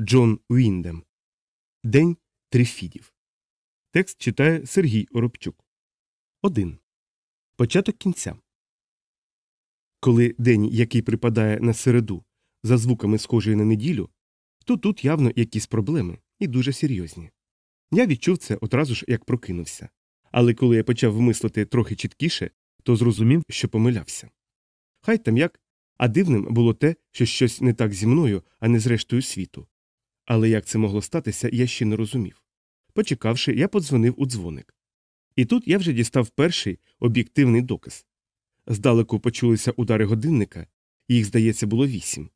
Джон Уіндем. День Трифідів. Текст читає Сергій Оробчук. 1. Початок кінця. Коли день, який припадає на середу, за звуками схожий на неділю, то тут явно якісь проблеми і дуже серйозні. Я відчув це одразу ж як прокинувся. Але коли я почав вмислити трохи чіткіше, то зрозумів, що помилявся. Хай там як, а дивним було те, що щось не так зі мною, а не з рештою світу. Але як це могло статися, я ще не розумів. Почекавши, я подзвонив у дзвоник. І тут я вже дістав перший об'єктивний доказ. Здалеку почулися удари годинника, їх, здається, було вісім.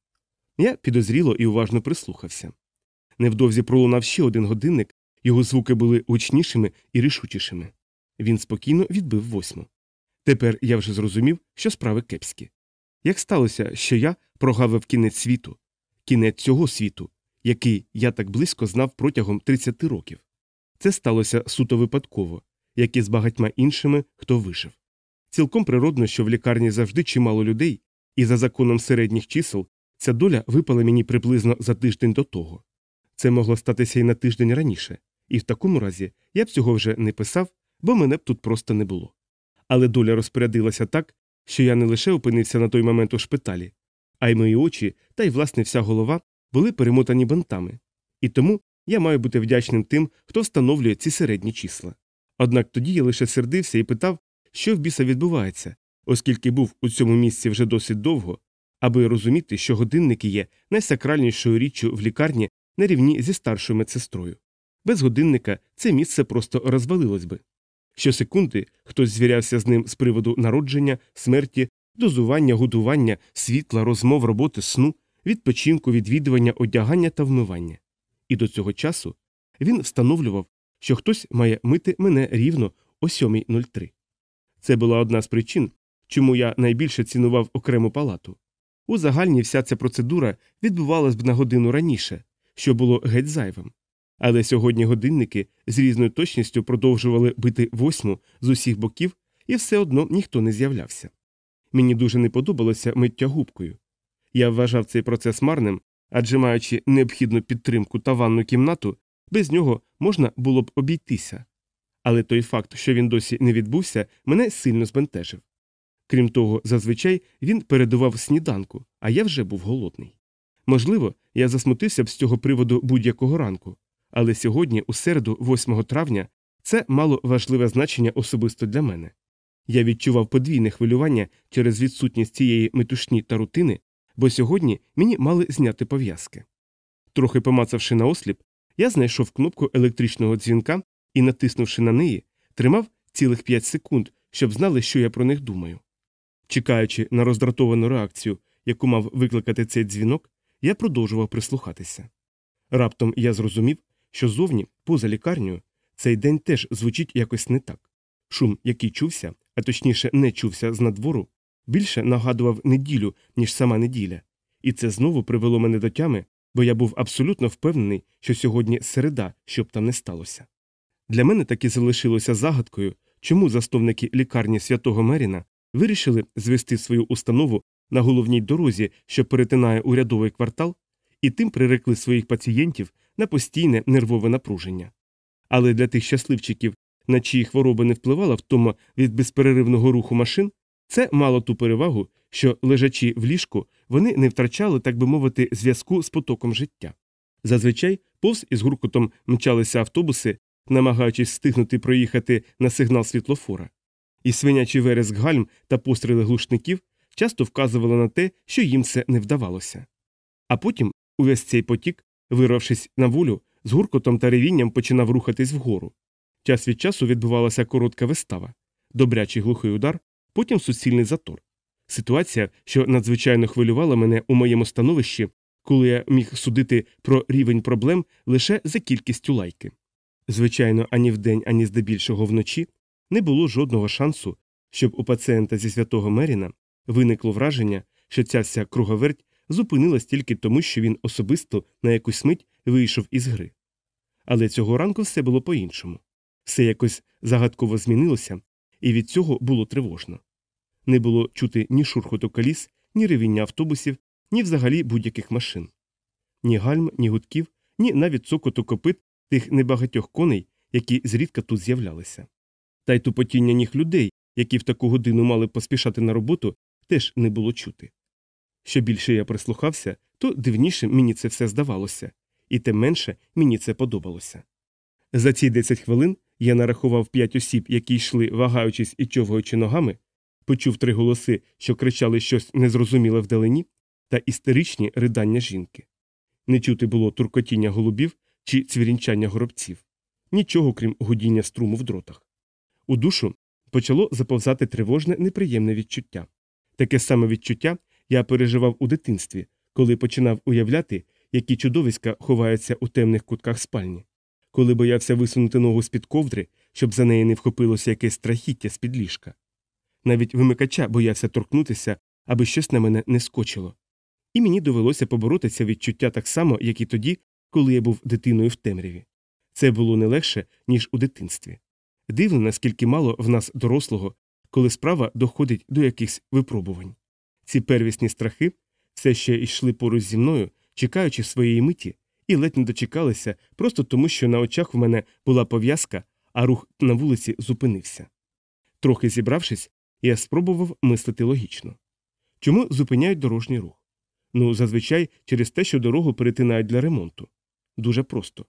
Я підозріло і уважно прислухався. Невдовзі пролунав ще один годинник, його звуки були гучнішими і рішучішими. Він спокійно відбив восьму. Тепер я вже зрозумів, що справи кепські. Як сталося, що я прогавив кінець світу, кінець цього світу, який я так близько знав протягом 30 років. Це сталося суто випадково, як і з багатьма іншими, хто вижив. Цілком природно, що в лікарні завжди чимало людей, і за законом середніх чисел ця доля випала мені приблизно за тиждень до того. Це могло статися і на тиждень раніше, і в такому разі я б цього вже не писав, бо мене б тут просто не було. Але доля розпорядилася так, що я не лише опинився на той момент у шпиталі, а й мої очі та й власне вся голова були перемотані бантами. І тому я маю бути вдячним тим, хто встановлює ці середні числа. Однак тоді я лише сердився і питав, що в біса відбувається, оскільки був у цьому місці вже досить довго, аби розуміти, що годинники є найсакральнішою річчю в лікарні на рівні зі старшою медсестрою. Без годинника це місце просто розвалилось би. Щосекунди хтось звірявся з ним з приводу народження, смерті, дозування, годування, світла, розмов, роботи, сну, відпочинку, відвідування, одягання та вмивання. І до цього часу він встановлював, що хтось має мити мене рівно о 7.03. Це була одна з причин, чому я найбільше цінував окрему палату. У загальній вся ця процедура відбувалась б на годину раніше, що було геть зайвим. Але сьогодні годинники з різною точністю продовжували бити восьму з усіх боків, і все одно ніхто не з'являвся. Мені дуже не подобалося миття губкою. Я вважав цей процес марним, адже маючи необхідну підтримку та ванну кімнату, без нього можна було б обійтися. Але той факт, що він досі не відбувся, мене сильно збентежив. Крім того, зазвичай він передував сніданку, а я вже був голодний. Можливо, я засмутився б з цього приводу будь-якого ранку, але сьогодні, у середу, 8 травня, це мало важливе значення особисто для мене. Я відчував подвійне хвилювання через відсутність цієї метушні та рутини, бо сьогодні мені мали зняти пов'язки. Трохи помацавши на осліп, я знайшов кнопку електричного дзвінка і, натиснувши на неї, тримав цілих 5 секунд, щоб знали, що я про них думаю. Чекаючи на роздратовану реакцію, яку мав викликати цей дзвінок, я продовжував прислухатися. Раптом я зрозумів, що зовні, поза лікарнею, цей день теж звучить якось не так. Шум, який чувся, а точніше не чувся з надвору, більше нагадував неділю, ніж сама неділя, і це знову привело мене до тями, бо я був абсолютно впевнений, що сьогодні середа, щоб там не сталося. Для мене таки залишилося загадкою, чому засновники лікарні святого Меріна вирішили звести свою установу на головній дорозі, що перетинає урядовий квартал, і тим прирекли своїх пацієнтів на постійне нервове напруження. Але для тих щасливчиків, на чиї хвороби не впливала втома від безперервного руху машин, це мало ту перевагу, що, лежачи в ліжку, вони не втрачали, так би мовити, зв'язку з потоком життя. Зазвичай повз із гуркотом мчалися автобуси, намагаючись встигнути проїхати на сигнал світлофора. І свинячий вереск гальм та постріли глушників часто вказували на те, що їм це не вдавалося. А потім увесь цей потік, вирвавшись на волю, з гуркотом та ревінням починав рухатись вгору. Час від часу відбувалася коротка вистава, добрячий глухий удар, потім суцільний затор. Ситуація, що надзвичайно хвилювала мене у моєму становищі, коли я міг судити про рівень проблем лише за кількістю лайки. Звичайно, ані вдень, ані здебільшого вночі не було жодного шансу, щоб у пацієнта зі святого Меріна виникло враження, що ця вся круговерть зупинилась тільки тому, що він особисто на якусь мить вийшов із гри. Але цього ранку все було по іншому. Все якось загадково змінилося, і від цього було тривожно. Не було чути ні шурхоту коліс, ні ревіння автобусів, ні взагалі будь-яких машин. ні гальм, ні гудків, ні навіть цокоту копит тих небагатьох коней, які зрідка тут з'являлися. Та й тупотіння ніг людей, які в таку годину мали поспішати на роботу, теж не було чути. Що більше я прислухався, то дивніше мені це все здавалося, і тим менше мені це подобалося. За ці 10 хвилин я нарахував п'ять осіб, які йшли, вагаючись і човгаючи ногами, почув три голоси, що кричали щось незрозуміле вдалині, та істеричні ридання жінки. Не чути було туркотіння голубів чи цвірінчання горобців, нічого крім гудіння струму в дротах. У душу почало заповзати тривожне неприємне відчуття. Таке саме відчуття я переживав у дитинстві, коли починав уявляти, які чудовиська ховаються у темних кутках спальні, коли боявся висунути ногу з під ковдри, щоб за неї не вхопилося якесь страхіття з під ліжка. Навіть вимикача боявся торкнутися, аби щось на мене не скочило. І мені довелося поборотися відчуття так само, як і тоді, коли я був дитиною в темряві. Це було не легше, ніж у дитинстві. Дивно, наскільки мало в нас дорослого, коли справа доходить до якихось випробувань. Ці первісні страхи все ще йшли поруч зі мною, чекаючи своєї миті, і ледь не дочекалися, просто тому, що на очах в мене була пов'язка, а рух на вулиці зупинився. Трохи зібравшись, я спробував мислити логічно. Чому зупиняють дорожній рух? Ну, зазвичай через те, що дорогу перетинають для ремонту. Дуже просто.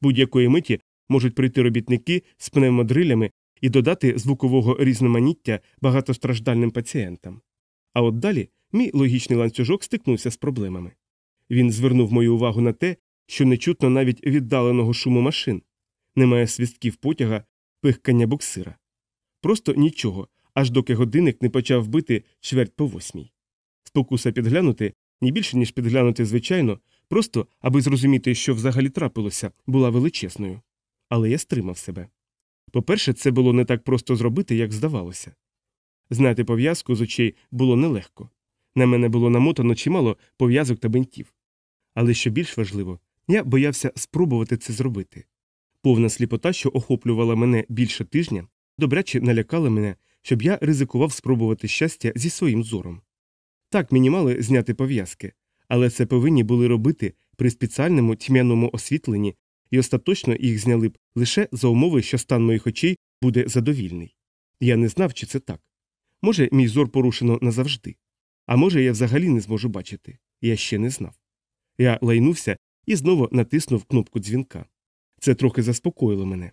Будь-якої миті можуть прийти робітники з пневмодрилями і додати звукового різноманіття багатостраждальним пацієнтам. А от далі мій логічний ланцюжок стикнувся з проблемами. Він звернув мою увагу на те, що не чутно навіть віддаленого шуму машин, немає свістків потяга, пихкання буксира. Просто нічого, аж доки годинник не почав бити чверть по восьмій. Спокуса підглянути, ні більше, ніж підглянути, звичайно, просто аби зрозуміти, що взагалі трапилося, була величезною. Але я стримав себе. По-перше, це було не так просто зробити, як здавалося. Знати пов'язку з очей було нелегко. На мене було намотано чимало пов'язок та бинтів. Але що більш важливо, я боявся спробувати це зробити. Повна сліпота, що охоплювала мене більше тижня, добряче налякала мене, щоб я ризикував спробувати щастя зі своїм зором. Так мені мали зняти пов'язки, але це повинні були робити при спеціальному тьмяному освітленні, і остаточно їх зняли б лише за умови, що стан моїх очей буде задовільний. Я не знав, чи це так. Може, мій зор порушено назавжди, а може, я взагалі не зможу бачити. Я ще не знав. Я лайнувся і знову натиснув кнопку дзвінка. Це трохи заспокоїло мене.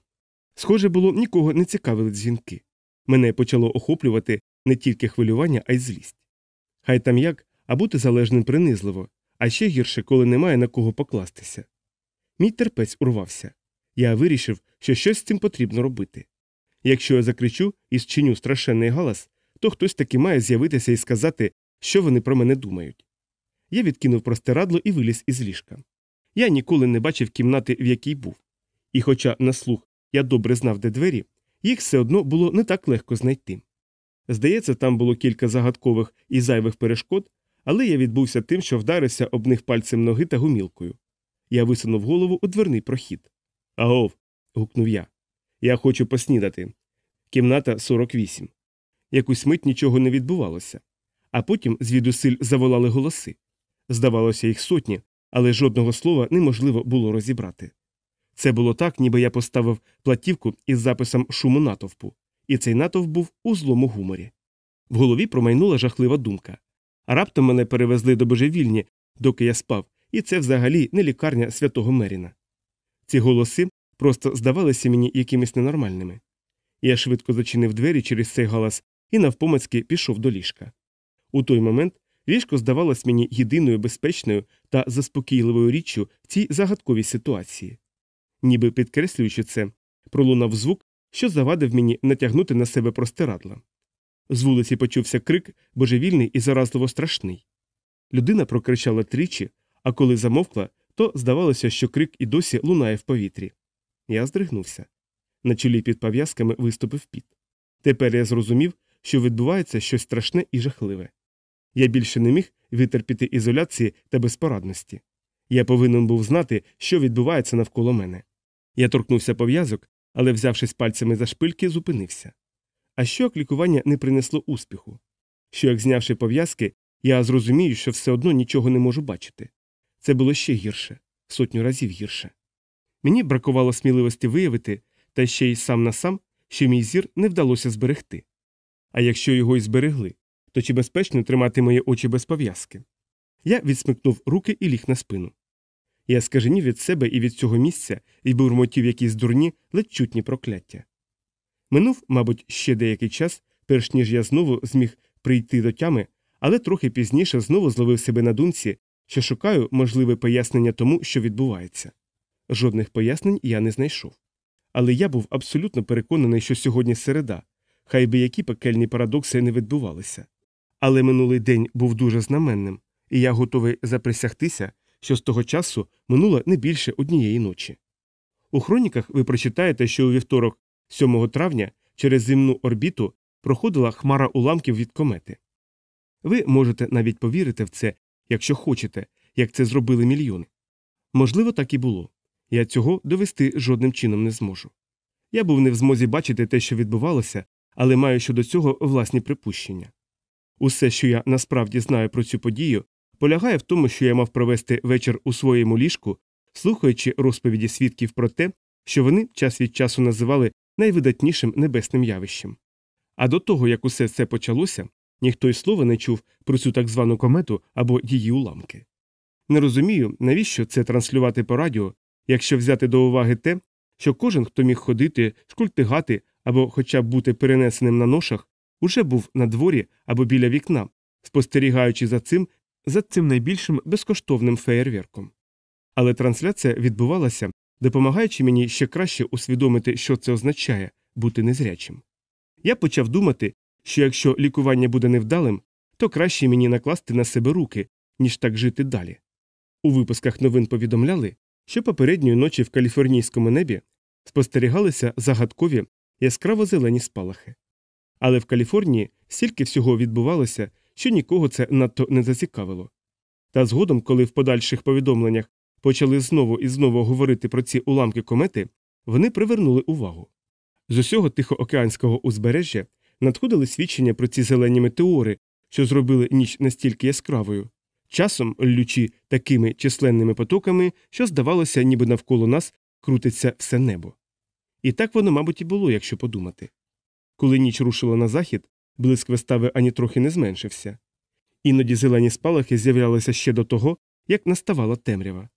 Схоже було, нікого не цікавили дзвінки. Мене почало охоплювати не тільки хвилювання, а й злість. Хай там як, а бути залежним принизливо, а ще гірше, коли немає на кого покластися. Мій терпець урвався. Я вирішив, що щось з цим потрібно робити. Якщо я закричу і зчиню страшенний галас, то хтось таки має з'явитися і сказати, що вони про мене думають. Я відкинув простирадло і виліз із ліжка. Я ніколи не бачив кімнати, в якій був. І, хоча на слух я добре знав, де двері, їх все одно було не так легко знайти. Здається, там було кілька загадкових і зайвих перешкод, але я відбувся тим, що вдарився об них пальцем ноги та гумілкою. Я висунув голову у дверний прохід. Агов. гукнув я. Я хочу поснідати. Кімната 48. Якусь мить нічого не відбувалося. А потім звідусиль заволали голоси. Здавалося, їх сотні, але жодного слова неможливо було розібрати. Це було так, ніби я поставив платівку із записом шуму натовпу, і цей натовп був у злому гуморі. В голові промайнула жахлива думка. Раптом мене перевезли до божевільні, доки я спав, і це взагалі не лікарня святого Меріна. Ці голоси просто здавалися мені якимись ненормальними. Я швидко зачинив двері через цей галас і навпомацьки пішов до ліжка. У той момент ліжко здавалось мені єдиною безпечною та заспокійливою річчю в цій загадковій ситуації. Ніби підкреслюючи це, пролунав звук, що завадив мені натягнути на себе простирадла. З вулиці почувся крик, божевільний і заразливо страшний. Людина прокричала тричі, а коли замовкла, то здавалося, що крик і досі лунає в повітрі. Я здригнувся. На чолі під пов'язками виступив піт. Тепер я зрозумів, що відбувається щось страшне і жахливе. Я більше не міг витерпіти ізоляції та безпорадності. Я повинен був знати, що відбувається навколо мене. Я торкнувся пов'язок, але, взявшись пальцями за шпильки, зупинився. А що як лікування не принесло успіху? Що як знявши пов'язки, я зрозумію, що все одно нічого не можу бачити. це було ще гірше, сотню разів гірше. Мені бракувало сміливості виявити, та ще й сам на сам, що мій зір не вдалося зберегти. А якщо його й зберегли, то чи безпечно тримати мої очі без пов'язки? Я відсмикнув руки і ліг на спину. Я скаженів від себе і від цього місця і бурмотів якісь дурні, ледь чутні прокляття. Минув, мабуть, ще деякий час, перш ніж я знову зміг прийти до тями, але трохи пізніше знову зловив себе на думці, що шукаю можливе пояснення тому, що відбувається. Жодних пояснень я не знайшов. Але я був абсолютно переконаний, що сьогодні середа, хай би які пекельні парадокси не відбувалися. Але минулий день був дуже знаменним, і я готовий заприсягтися, що з того часу минуло не більше однієї ночі. У хроніках ви прочитаєте, що у вівторок, 7 травня, через земну орбіту проходила хмара уламків від комети. Ви можете навіть повірити в це, якщо хочете, як це зробили мільйони. Можливо, так і було. Я цього довести жодним чином не зможу. Я був не в змозі бачити те, що відбувалося, але маю щодо цього власні припущення. Усе, що я насправді знаю про цю подію, полягає в тому, що я мав провести вечір у своєму ліжку, слухаючи розповіді свідків про те, що вони час від часу називали найвидатнішим небесним явищем. А до того, як усе це почалося, ніхто й слова не чув про цю так звану комету або її уламки. Не розумію, навіщо це транслювати по радіо, якщо взяти до уваги те, що кожен, хто міг ходити, шкультигати або хоча б бути перенесеним на ношах, уже був на дворі або біля вікна, спостерігаючи за цим за цим найбільшим безкоштовним феєрверком. Але трансляція відбувалася, допомагаючи мені ще краще усвідомити, що це означає бути незрячим. Я почав думати, що якщо лікування буде невдалим, то краще мені накласти на себе руки, ніж так жити далі. У випусках новин повідомляли, що попередньої ночі в каліфорнійському небі спостерігалися загадкові яскраво зелені спалахи. Але в Каліфорнії стільки всього відбувалося, що нікого це надто не зацікавило. Та згодом, коли в подальших повідомленнях почали знову і знову говорити про ці уламки комети, вони привернули увагу. З усього тихоокеанського узбережжя надходили свідчення про ці зелені метеори, що зробили ніч настільки яскравою, часом лючі такими численними потоками, що здавалося, ніби навколо нас крутиться все небо. І так воно, мабуть, і було, якщо подумати. Коли ніч рушила на захід, блиск вистави ані трохи не зменшився. Іноді зелені спалахи з'являлися ще до того, як наставала темрява.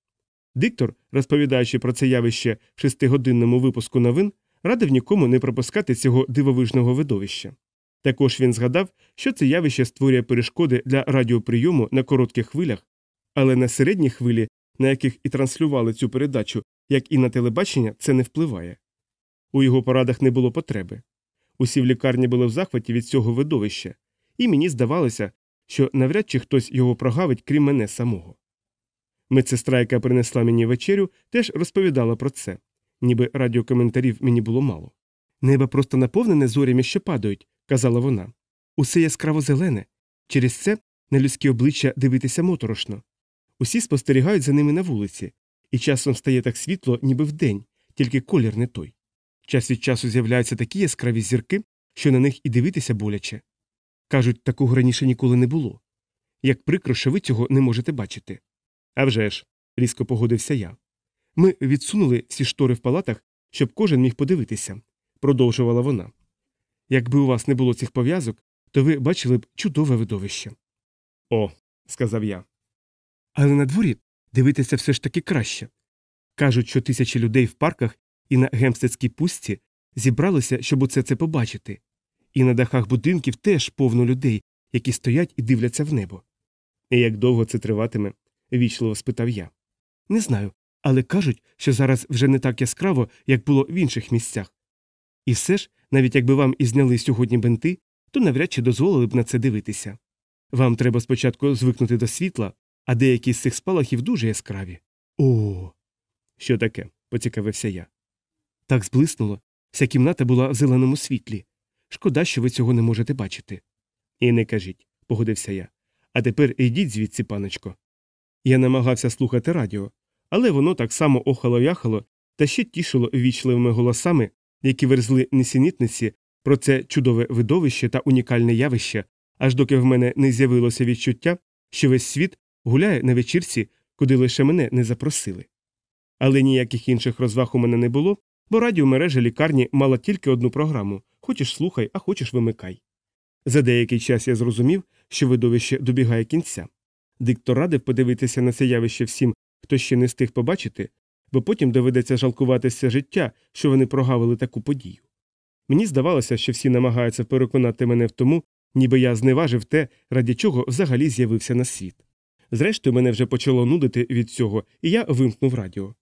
Диктор, розповідаючи про це явище в шестигодинному випуску новин, радив нікому не пропускати цього дивовижного видовища. Також він згадав, що це явище створює перешкоди для радіоприйому на коротких хвилях, але на середні хвилі, на яких і транслювали цю передачу, як і на телебачення, це не впливає. У його порадах не було потреби. Усі в лікарні були в захваті від цього видовища, і мені здавалося, що навряд чи хтось його прогавить, крім мене самого. Медсестра, яка принесла мені вечерю, теж розповідала про це, ніби радіокоментарів мені було мало. Небо просто наповнене зорями, що падають, казала вона. Усе яскраво зелене. Через це на людські обличчя дивитися моторошно. Усі спостерігають за ними на вулиці, і часом стає так світло, ніби вдень, тільки колір не той. Час від часу з'являються такі яскраві зірки, що на них і дивитися боляче. Кажуть, такого раніше ніколи не було. Як прикро, що ви цього не можете бачити. «А вже ж», – різко погодився я. Ми відсунули всі штори в палатах, щоб кожен міг подивитися, продовжувала вона. Якби у вас не було цих пов'язок, то ви бачили б чудове видовище. О, сказав я. Але на дворі дивитися все ж таки краще. Кажуть, що тисячі людей в парках і на гемстецькій пустці зібралися, щоб оце це побачити, і на дахах будинків теж повно людей, які стоять і дивляться в небо. І як довго це триватиме? вічливо спитав я. Не знаю, але кажуть, що зараз вже не так яскраво, як було в інших місцях. І все ж, навіть якби вам і зняли сьогодні бенти, то навряд чи дозволили б на це дивитися. Вам треба спочатку звикнути до світла, а деякі з цих спалахів дуже яскраві. О. Що таке? поцікавився я. Так зблиснуло. Вся кімната була в зеленому світлі. Шкода, що ви цього не можете бачити. І не кажіть, погодився я. А тепер йдіть звідси, паночко. Я намагався слухати радіо, але воно так само охало яхало та ще тішило ввічливими голосами, які верзли несенітниці про це чудове видовище та унікальне явище, аж доки в мене не з'явилося відчуття, що весь світ гуляє на вечірці куди лише мене не запросили. Але ніяких інших розваг у мене не було, бо радіомережа лікарні мала тільки одну програму хочеш слухай, а хочеш вимикай. За деякий час я зрозумів, що видовище добігає кінця. Диктор радив подивитися на це явище всім, хто ще не встиг побачити, бо потім доведеться жалкуватися життя, що вони прогавили таку подію. Мені здавалося, що всі намагаються переконати мене в тому, ніби я зневажив те, ради чого взагалі з'явився на світ. Зрештою, мене вже почало нудити від цього, і я вимкнув радіо.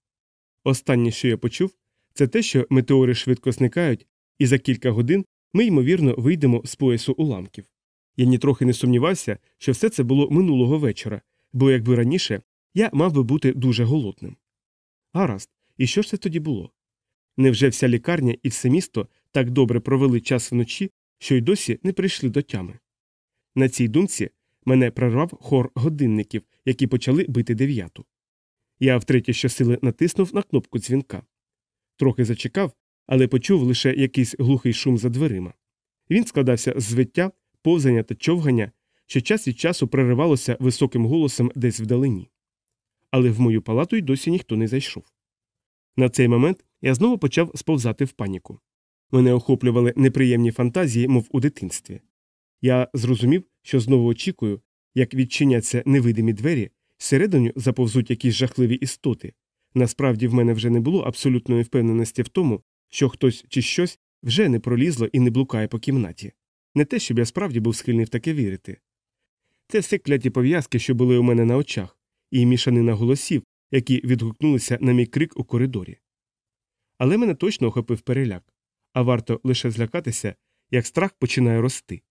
Останнє, що я почув, це те, що метеори швидко зникають, і за кілька годин ми, ймовірно, вийдемо з поясу уламків. Я нітрохи не сумнівався, що все це було минулого вечора, бо якби раніше я мав би бути дуже голодним. Гаразд, і що ж це тоді було? Невже вся лікарня і все місто так добре провели час вночі, що й досі не прийшли до тями? На цій думці мене прорвав хор годинників, які почали бити дев'яту. Я втретє щосили натиснув на кнопку дзвінка. Трохи зачекав, але почув лише якийсь глухий шум за дверима. Він складався з звиття, повзання та човгання, що час від часу переривалося високим голосом десь вдалині. Але в мою палату й досі ніхто не зайшов. На цей момент я знову почав сповзати в паніку. Мене охоплювали неприємні фантазії, мов у дитинстві. Я зрозумів, що знову очікую, як відчиняться невидимі двері, всередину заповзуть якісь жахливі істоти. Насправді в мене вже не було абсолютної впевненості в тому, що хтось чи щось вже не пролізло і не блукає по кімнаті. Не те, щоб я справді був схильний в таке вірити. Це все кляті пов'язки, що були у мене на очах, і мішанина голосів, які відгукнулися на мій крик у коридорі. Але мене точно охопив переляк, а варто лише злякатися, як страх починає рости.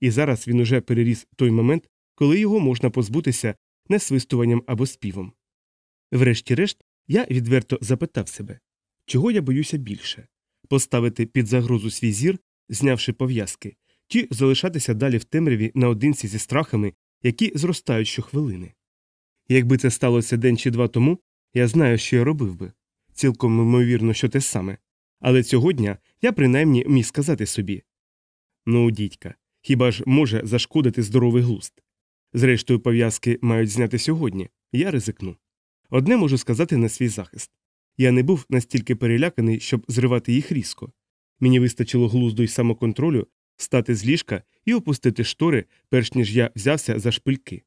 І зараз він уже переріс той момент, коли його можна позбутися не свистуванням або співом. Врешті-решт, я відверто запитав себе, чого я боюся більше поставити під загрозу свій зір, знявши пов'язки, чи залишатися далі в темряві наодинці зі страхами, які зростають щохвилини. Якби це сталося день чи два тому, я знаю, що я робив би цілком ймовірно, що те саме. Але цього дня я принаймні міг сказати собі ну, дідька, хіба ж може зашкодити здоровий глуст? Зрештою, пов'язки мають зняти сьогодні, я ризикну. Одне можу сказати на свій захист я не був настільки переляканий, щоб зривати їх різко. Мені вистачило глузду й самоконтролю встати з ліжка і опустити штори, перш ніж я взявся за шпильки.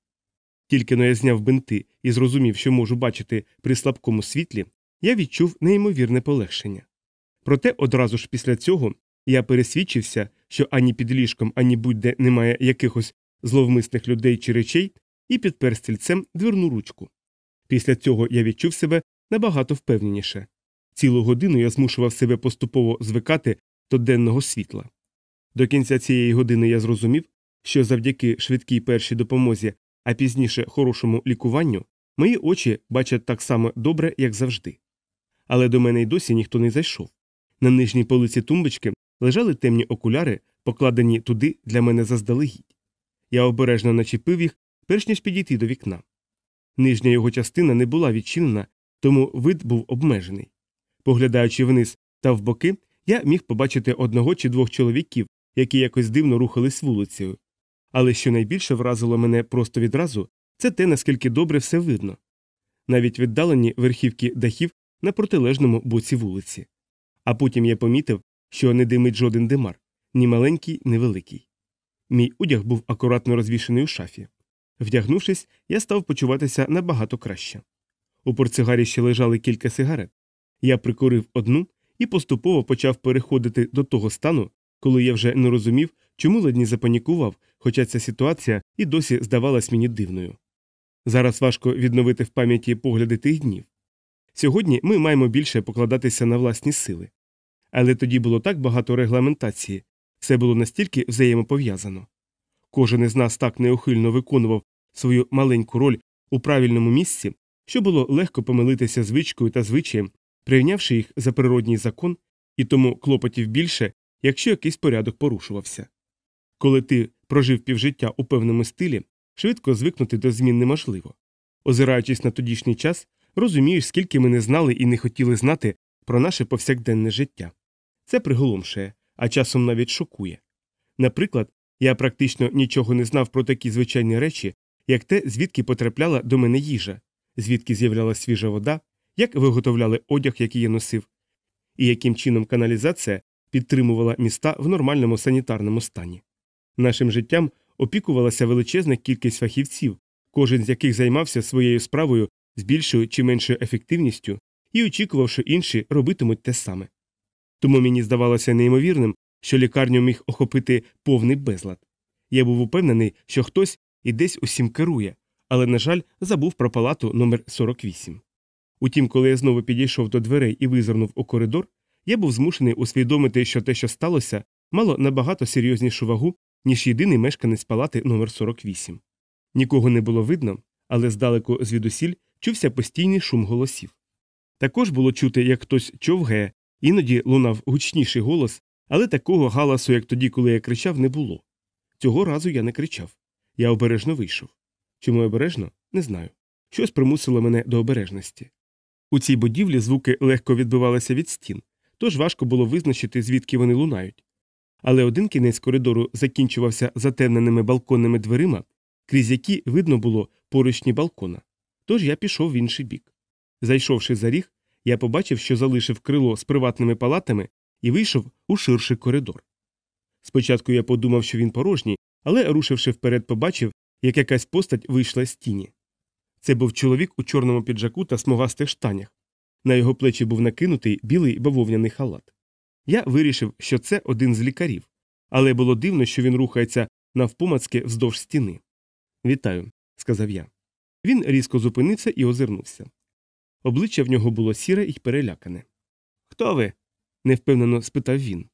Тільки но я зняв бинти і зрозумів, що можу бачити при слабкому світлі, я відчув неймовірне полегшення. Проте одразу ж після цього я пересвідчився, що ані під ліжком, ані будь-де немає якихось зловмисних людей чи речей, і підпер стільцем дверну ручку. Після цього я відчув себе набагато впевненіше. Цілу годину я змушував себе поступово звикати до денного світла. До кінця цієї години я зрозумів, що завдяки швидкій першій допомозі, а пізніше хорошому лікуванню, мої очі бачать так само добре, як завжди. Але до мене й досі ніхто не зайшов. На нижній полиці тумбочки лежали темні окуляри, покладені туди для мене заздалегідь. Я обережно начепив їх, перш ніж підійти до вікна. Нижня його частина не була відчинена, тому вид був обмежений. Поглядаючи вниз та в боки, я міг побачити одного чи двох чоловіків, які якось дивно рухались вулицею. Але що найбільше вразило мене просто відразу, це те, наскільки добре все видно. Навіть віддалені верхівки дахів на протилежному боці вулиці. А потім я помітив, що не димить жоден димар, ні маленький, ні великий. Мій одяг був акуратно розвішений у шафі. Вдягнувшись, я став почуватися набагато краще. У портсигарі ще лежали кілька сигарет. Я прикурив одну і поступово почав переходити до того стану, коли я вже не розумів, чому ледні запанікував, хоча ця ситуація і досі здавалась мені дивною. Зараз важко відновити в пам'яті погляди тих днів. Сьогодні ми маємо більше покладатися на власні сили. Але тоді було так багато регламентації, все було настільки взаємопов'язано. Кожен із нас так неухильно виконував свою маленьку роль у правильному місці, що було легко помилитися звичкою та звичаєм, прийнявши їх за природній закон, і тому клопотів більше, якщо якийсь порядок порушувався. Коли ти прожив півжиття у певному стилі, швидко звикнути до змін неможливо. Озираючись на тодішній час, розумієш, скільки ми не знали і не хотіли знати про наше повсякденне життя. Це приголомшує, а часом навіть шокує. Наприклад, я практично нічого не знав про такі звичайні речі, як те, звідки потрапляла до мене їжа, звідки з'являлася свіжа вода, як виготовляли одяг, який я носив, і яким чином каналізація підтримувала міста в нормальному санітарному стані. Нашим життям опікувалася величезна кількість фахівців, кожен з яких займався своєю справою з більшою чи меншою ефективністю і очікував, що інші робитимуть те саме. Тому мені здавалося неймовірним, що лікарню міг охопити повний безлад. Я був упевнений, що хтось і десь усім керує, але, на жаль, забув про палату номер 48 Утім, коли я знову підійшов до дверей і визирнув у коридор, я був змушений усвідомити, що те, що сталося, мало набагато серйознішу вагу, ніж єдиний мешканець палати номер 48 Нікого не було видно, але здалеку звідусіль чувся постійний шум голосів. Також було чути, як хтось човгає, іноді лунав гучніший голос, але такого галасу, як тоді, коли я кричав, не було. Цього разу я не кричав. Я обережно вийшов. Чому обережно? Не знаю. Щось примусило мене до обережності. У цій будівлі звуки легко відбивалися від стін, тож важко було визначити, звідки вони лунають. Але один кінець коридору закінчувався затемненими балконними дверима, крізь які видно було поручні балкона. Тож я пішов в інший бік. Зайшовши за ріг, я побачив, що залишив крило з приватними палатами і вийшов у ширший коридор. Спочатку я подумав, що він порожній, але, рушивши вперед, побачив, як якась постать вийшла з тіні. Це був чоловік у чорному піджаку та смугастих штанях. На його плечі був накинутий білий бавовняний халат. Я вирішив, що це один з лікарів, але було дивно, що він рухається навпомацьки вздовж стіни. Вітаю, сказав я. Він різко зупинився і озирнувся. Обличчя в нього було сіре і перелякане. Хто ви? невпевнено спитав він.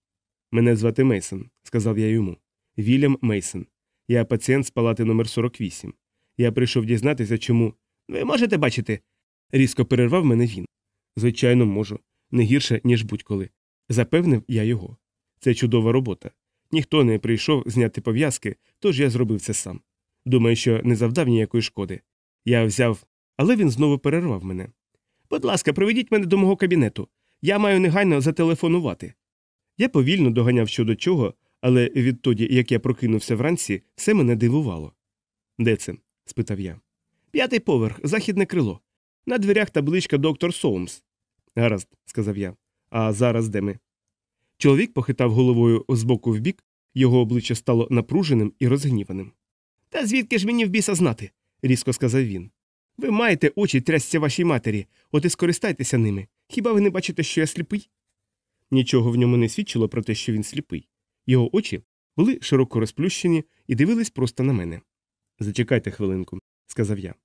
Мене звати Мейсон, сказав я йому. Вільям Мейсон. Я пацієнт з палати номер 48 Я прийшов дізнатися, чому. Ви можете бачити? різко перервав мене він. Звичайно, можу. Не гірше, ніж будь-коли. Запевнив я його. Це чудова робота. Ніхто не прийшов зняти пов'язки, тож я зробив це сам. Думаю, що не завдав ніякої шкоди. Я взяв, але він знову перервав мене. Будь ласка, проведіть мене до мого кабінету. Я маю негайно зателефонувати. Я повільно доганяв щодо чого, але відтоді, як я прокинувся вранці, все мене дивувало. Де це? спитав я. П'ятий поверх, західне крило. На дверях табличка доктор Соумс. Гаразд, сказав я. А зараз де ми? Чоловік похитав головою з боку в бік, його обличчя стало напруженим і розгніваним. Та звідки ж мені в біса знати? різко сказав він. Ви маєте очі трясця вашій матері, от і скористайтеся ними. Хіба ви не бачите, що я сліпий? Нічого в ньому не свідчило про те, що він сліпий. Його очі були широко розплющені і дивились просто на мене. Зачекайте хвилинку, сказав я.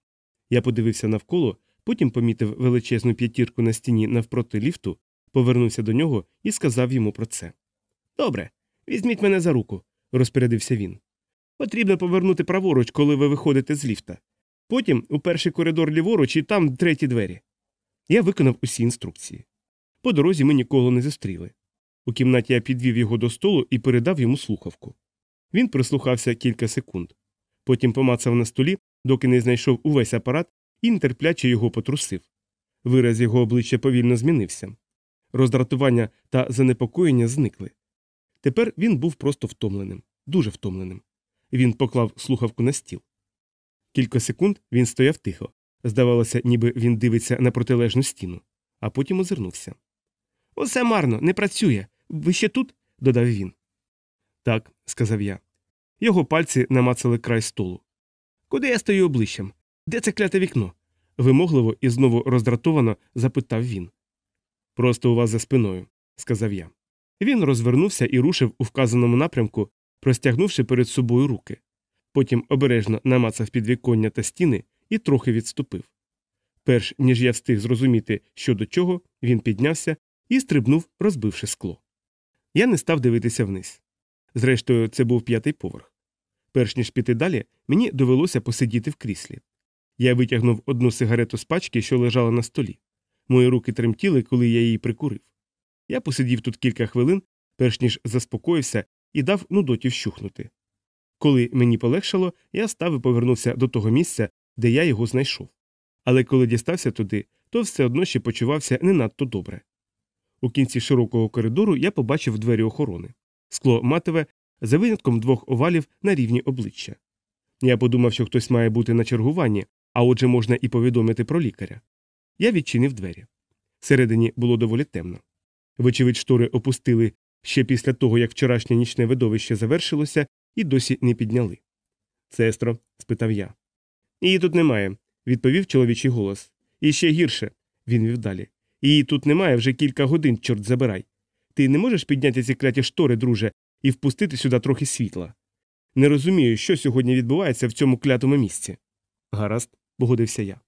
Я подивився навколо, потім помітив величезну п'ятірку на стіні навпроти ліфту, повернувся до нього і сказав йому про це. Добре, візьміть мене за руку, розпорядився він. Потрібно повернути праворуч, коли ви виходите з ліфта. Потім у перший коридор ліворуч і там треті двері. Я виконав усі інструкції. По дорозі ми нікого не зустріли. У кімнаті я підвів його до столу і передав йому слухавку. Він прислухався кілька секунд. Потім помацав на столі, доки не знайшов увесь апарат і нетерпляче його потрусив. Вираз його обличчя повільно змінився. Роздратування та занепокоєння зникли. Тепер він був просто втомленим, дуже втомленим. Він поклав слухавку на стіл. Кілька секунд він стояв тихо. Здавалося, ніби він дивиться на протилежну стіну, а потім озирнувся. Усе марно, не працює. Ви ще тут? додав він. Так, сказав я. Його пальці намацали край столу. Куди я стою обличчям? Де це кляте вікно? вимогливо і знову роздратовано запитав він. Просто у вас за спиною, сказав я. Він розвернувся і рушив у вказаному напрямку, простягнувши перед собою руки. Потім обережно намацав підвіконня та стіни і трохи відступив. Перш ніж я встиг зрозуміти, що до чого, він піднявся і стрибнув, розбивши скло. Я не став дивитися вниз. Зрештою, це був п'ятий поверх. Перш ніж піти далі, мені довелося посидіти в кріслі. Я витягнув одну сигарету з пачки, що лежала на столі. Мої руки тремтіли, коли я її прикурив. Я посидів тут кілька хвилин, перш ніж заспокоївся і дав нудоті вщухнути. Коли мені полегшало, я став і повернувся до того місця, де я його знайшов. Але коли дістався туди, то все одно ще почувався не надто добре. У кінці широкого коридору я побачив двері охорони скло матове за винятком двох овалів на рівні обличчя. Я подумав, що хтось має бути на чергуванні, а отже, можна і повідомити про лікаря. Я відчинив двері. Всередині було доволі темно. Вочевидь, штори опустили ще після того, як вчорашнє нічне видовище завершилося, і досі не підняли. Сестро? спитав я. Її тут немає, відповів чоловічий голос. І ще гірше, він вів далі. Її тут немає вже кілька годин, чорт забирай. Ти не можеш підняти ці кляті штори, друже, і впустити сюди трохи світла. Не розумію, що сьогодні відбувається в цьому клятому місці. Гаразд, погодився я.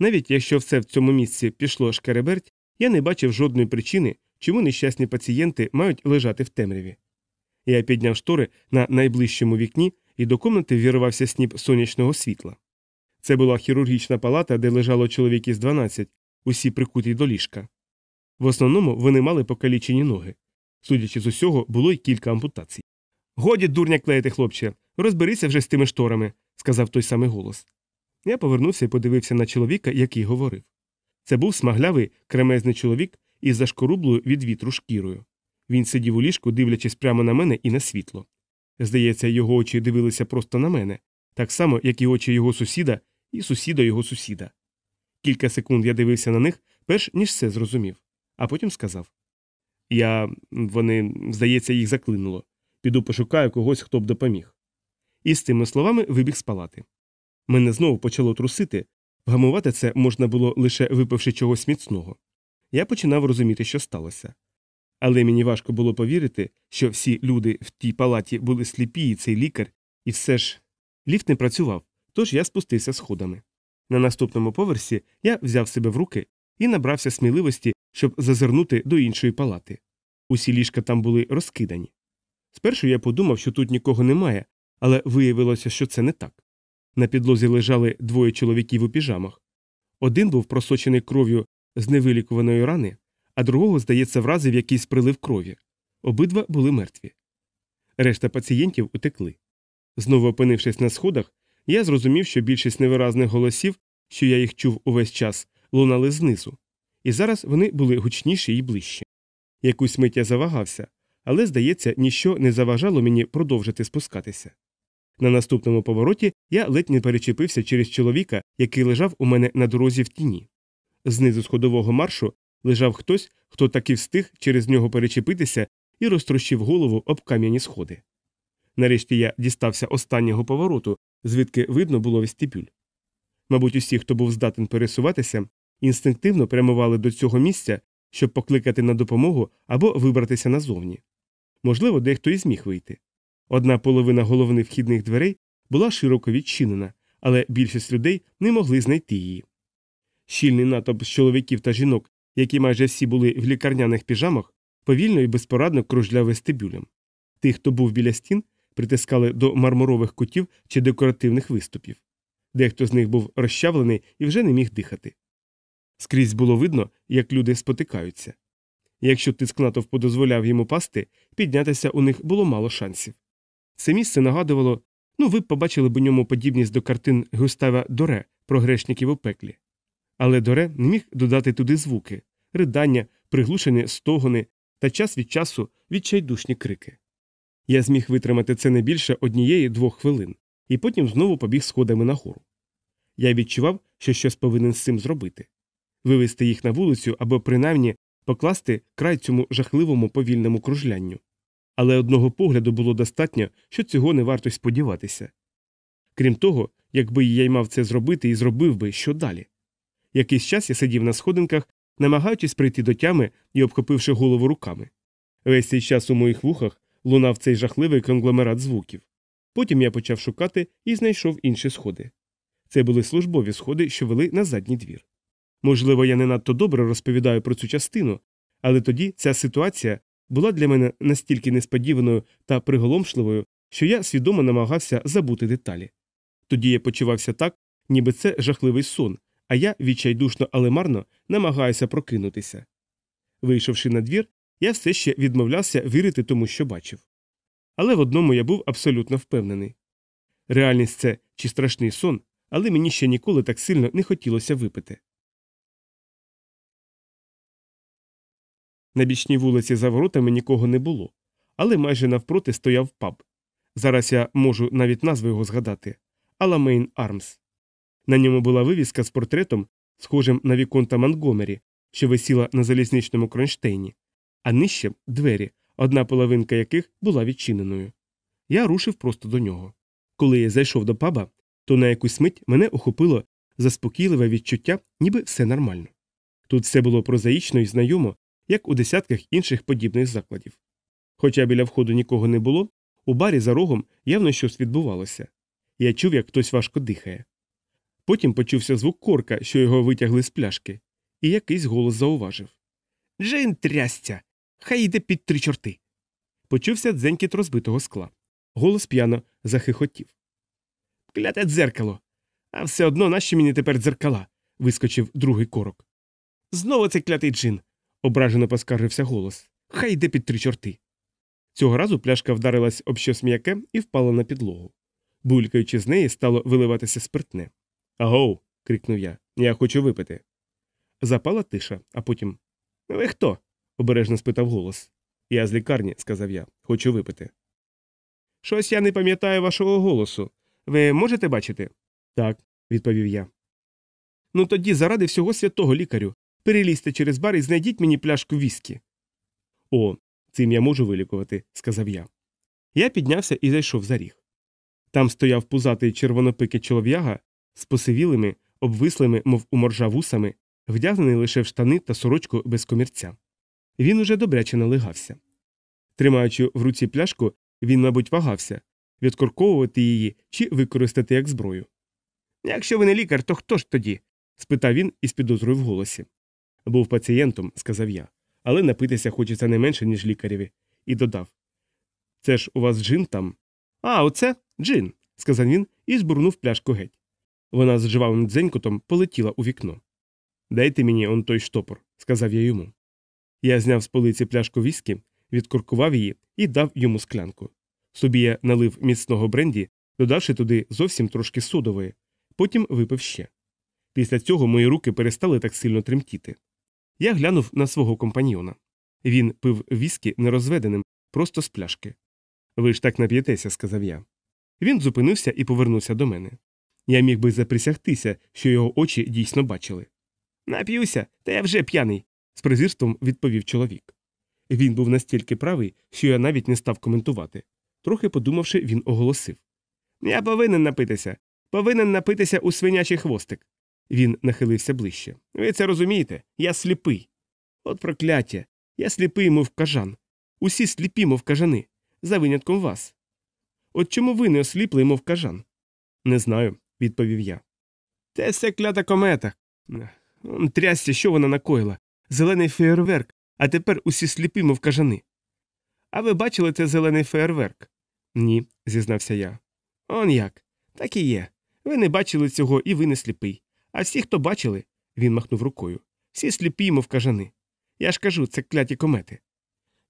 Навіть якщо все в цьому місці пішло шкереберть, я не бачив жодної причини, чому нещасні пацієнти мають лежати в темряві. Я підняв штори на найближчому вікні і до комнати вірвався сніп сонячного світла. Це була хірургічна палата, де лежало чоловік із 12, усі прикуті до ліжка. В основному вони мали покалічені ноги. Судячи з усього, було й кілька ампутацій. Годі, дурня клеїти, хлопче, розберися вже з тими шторами, сказав той самий голос. Я повернувся і подивився на чоловіка, який говорив. Це був смаглявий кремезний чоловік із зашкорублою від вітру шкірою. Він сидів у ліжку, дивлячись прямо на мене і на світло. Здається, його очі дивилися просто на мене, так само, як і очі його сусіда і сусіда його сусіда. Кілька секунд я дивився на них, перш ніж все зрозумів, а потім сказав Я, вони, здається, їх заклинуло. Піду пошукаю когось, хто б допоміг. І з цими словами вибіг з палати. Мене знову почало трусити, вгамувати це можна було лише випивши чогось міцного. Я починав розуміти, що сталося. Але мені важко було повірити, що всі люди в тій палаті були сліпі, і цей лікар, і все ж ліфт не працював, тож я спустився сходами. На наступному поверсі я взяв себе в руки і набрався сміливості, щоб зазирнути до іншої палати. Усі ліжка там були розкидані. Спершу я подумав, що тут нікого немає, але виявилося, що це не так. На підлозі лежали двоє чоловіків у піжамах. Один був просочений кров'ю з невилікуваної рани, а другого, здається, вразив якийсь прилив крові. Обидва були мертві. Решта пацієнтів утекли. Знову опинившись на сходах, я зрозумів, що більшість невиразних голосів, що я їх чув увесь час, лунали знизу, і зараз вони були гучніші і ближчі. Якусь мить я завагався, але, здається, ніщо не заважало мені продовжити спускатися. На наступному повороті я ледь не перечепився через чоловіка, який лежав у мене на дорозі в тіні. Знизу сходового маршу лежав хтось, хто таки встиг через нього перечепитися і розтрощив голову об кам'яні сходи. Нарешті я дістався останнього повороту, звідки видно було вестибюль. Мабуть, усі, хто був здатен пересуватися, інстинктивно прямували до цього місця, щоб покликати на допомогу або вибратися назовні. Можливо, дехто і зміг вийти. Одна половина головних вхідних дверей була широко відчинена, але більшість людей не могли знайти її. Щільний натовп з чоловіків та жінок, які майже всі були в лікарняних піжамах, повільно і безпорадно кружляв вестибюлем. Тих, хто був біля стін, притискали до мармурових кутів чи декоративних виступів. Дехто з них був розчавлений і вже не міг дихати. Скрізь було видно, як люди спотикаються. Якщо тиск натовпу дозволяв йому пасти, піднятися у них було мало шансів. Це місце нагадувало ну, ви б побачили б у ньому подібність до картин Густава Доре про грешників у пеклі. Але Доре не міг додати туди звуки, ридання, приглушені стогони та час від часу відчайдушні крики. Я зміг витримати це не більше однієї двох хвилин, і потім знову побіг сходами нагору. Я відчував, що щось повинен з цим зробити вивести їх на вулицю або принаймні покласти край цьому жахливому повільному кружлянню. Але одного погляду було достатньо, що цього не варто сподіватися. Крім того, якби я й мав це зробити і зробив би, що далі. Якийсь час я сидів на сходинках, намагаючись прийти до тями і обхопивши голову руками. Весь цей час у моїх вухах лунав цей жахливий конгломерат звуків. Потім я почав шукати і знайшов інші сходи. Це були службові сходи, що вели на задній двір. Можливо, я не надто добре розповідаю про цю частину, але тоді ця ситуація була для мене настільки несподіваною та приголомшливою, що я свідомо намагався забути деталі. Тоді я почувався так, ніби це жахливий сон, а я відчайдушно, але марно намагаюся прокинутися. Вийшовши на двір, я все ще відмовлявся вірити тому, що бачив. Але в одному я був абсолютно впевнений. Реальність це чи страшний сон, але мені ще ніколи так сильно не хотілося випити. На бічній вулиці за воротами нікого не було, але майже навпроти стояв паб. Зараз я можу навіть назву його згадати Аламейн Армс. На ньому була вивіска з портретом, схожим на Віконта Монгомері, що висіла на залізничному кронштейні, а нижче двері, одна половинка яких була відчиненою. Я рушив просто до нього. Коли я зайшов до паба, то на якусь мить мене охопило заспокійливе відчуття, ніби все нормально. Тут все було прозаїчно і знайомо, як у десятках інших подібних закладів. Хоча біля входу нікого не було, у барі за рогом явно щось відбувалося. Я чув, як хтось важко дихає. Потім почувся звук корка, що його витягли з пляшки, і якийсь голос зауважив Джейн трясця! Хай йде під три чорти. Почувся дзенькіт розбитого скла. Голос п'яно захихотів. Кляте дзеркало. А все одно нащо мені тепер дзеркала? вискочив другий корок. Знову цей клятий джин. ображено поскаржився голос. Хай йде під три чорти. Цього разу пляшка вдарилась об щось м'яке і впала на підлогу. Булькаючи з неї, стало виливатися спиртне. Агоу. крикнув я. Я хочу випити. Запала тиша, а потім. Ви хто? Обережно спитав голос. Я з лікарні, сказав я, хочу випити. Щось я не пам'ятаю вашого голосу. Ви можете бачити? Так, відповів я. Ну тоді, заради всього святого лікарю, перелізьте через бар і знайдіть мені пляшку віскі. О, цим я можу вилікувати, сказав я. Я піднявся і зайшов за ріг. Там стояв пузатий червонопикий чолов'яга з посивілими, обвислими, мов у моржа вусами, вдягнений лише в штани та сорочку без комірця. Він уже добряче налигався. Тримаючи в руці пляшку, він, мабуть, вагався відкорковувати її чи використати як зброю. Якщо ви не лікар, то хто ж тоді? спитав він із підозрою в голосі. Був пацієнтом, сказав я, але напитися хочеться не менше, ніж лікареві, і додав Це ж у вас джин там? А, оце джин, сказав він і збурнув пляшку геть. Вона з жвавим дзенькотом полетіла у вікно. Дайте мені он той штопор, сказав я йому. Я зняв з полиці пляшку віскі, відкуркував її і дав йому склянку. Собі я налив міцного бренді, додавши туди зовсім трошки содової, потім випив ще. Після цього мої руки перестали так сильно тремтіти. Я глянув на свого компаньйона. Він пив віскі нерозведеним, просто з пляшки. Ви ж так нап'єтеся, сказав я. Він зупинився і повернувся до мене. Я міг би заприсягтися, що його очі дійсно бачили. Нап'юся, та я вже п'яний, з презирством відповів чоловік. Він був настільки правий, що я навіть не став коментувати. Трохи подумавши, він оголосив Я повинен напитися, повинен напитися у свинячий хвостик. Він нахилився ближче. Ви це розумієте? Я сліпий. От прокляття. Я сліпий, мов кажан. Усі сліпі, мов кажани, за винятком вас. От чому ви не осліпли, мов кажан? Не знаю, відповів я. Те все клята комета. Трясся, що вона накоїла. Зелений феєрверк, а тепер усі сліпі, мов кажани. А ви бачили це зелений феєрверк? Ні, зізнався я. Он як. Так і є. Ви не бачили цього, і ви не сліпий. А всі, хто бачили, він махнув рукою. Всі сліпі, мов кажани. Я ж кажу, це кляті комети.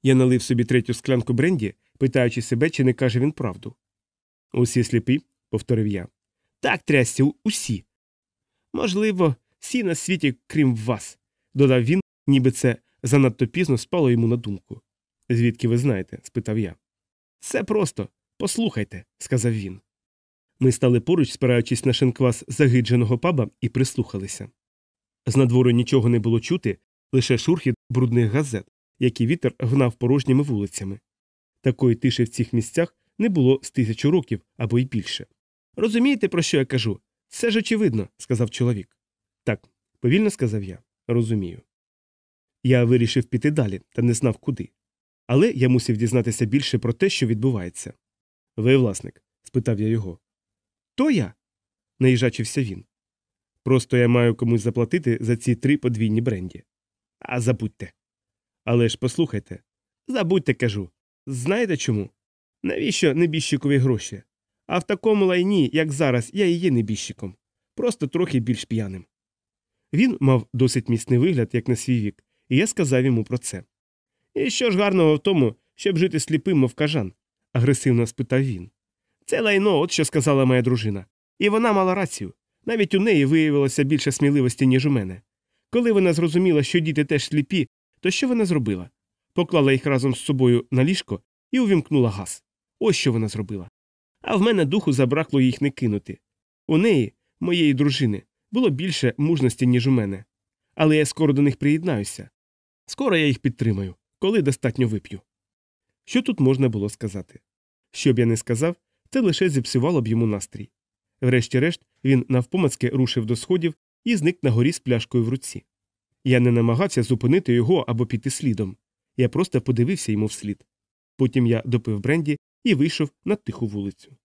Я налив собі третю склянку бренді, питаючи себе, чи не каже він правду. Усі сліпі, повторив я. Так, трясся, усі. Можливо, всі на світі, крім вас, додав він, ніби це занадто пізно спало йому на думку. Звідки ви знаєте? спитав я. Це просто послухайте, сказав він. Ми стали поруч, спираючись на шинквас загидженого паба, і прислухалися. З надвору нічого не було чути, лише шурхіт брудних газет, які вітер гнав порожніми вулицями. Такої тиші в цих місцях не було з тисячу років або й більше. Розумієте, про що я кажу? Все ж очевидно, сказав чоловік. Так, повільно сказав я. Розумію. Я вирішив піти далі та не знав куди. Але я мусив дізнатися більше про те, що відбувається. Ви власник? спитав я його. То я? наїжачився він. Просто я маю комусь заплатити за ці три подвійні бренді. А забудьте. Але ж послухайте. Забудьте, кажу. Знаєте чому? Навіщо небіжчикові гроші? А в такому лайні, як зараз, я і є небіжчиком. Просто трохи більш п'яним. Він мав досить міцний вигляд, як на свій вік, і я сказав йому про це. І що ж гарного в тому, щоб жити сліпим, мов кажан? агресивно спитав він. Це лайно, от що сказала моя дружина. І вона мала рацію. Навіть у неї виявилося більше сміливості, ніж у мене. Коли вона зрозуміла, що діти теж сліпі, то що вона зробила? Поклала їх разом з собою на ліжко і увімкнула газ. Ось що вона зробила. А в мене духу забракло їх не кинути. У неї моєї дружини, було більше мужності, ніж у мене. Але я скоро до них приєднаюся. Скоро я їх підтримаю, коли достатньо вип'ю. Що тут можна було сказати? Що б я не сказав, це лише зіпсувало б йому настрій. Врешті-решт, він навпомацьки рушив до сходів і зник на горі з пляшкою в руці. Я не намагався зупинити його або піти слідом. Я просто подивився йому вслід. Потім я допив бренді і вийшов на тиху вулицю.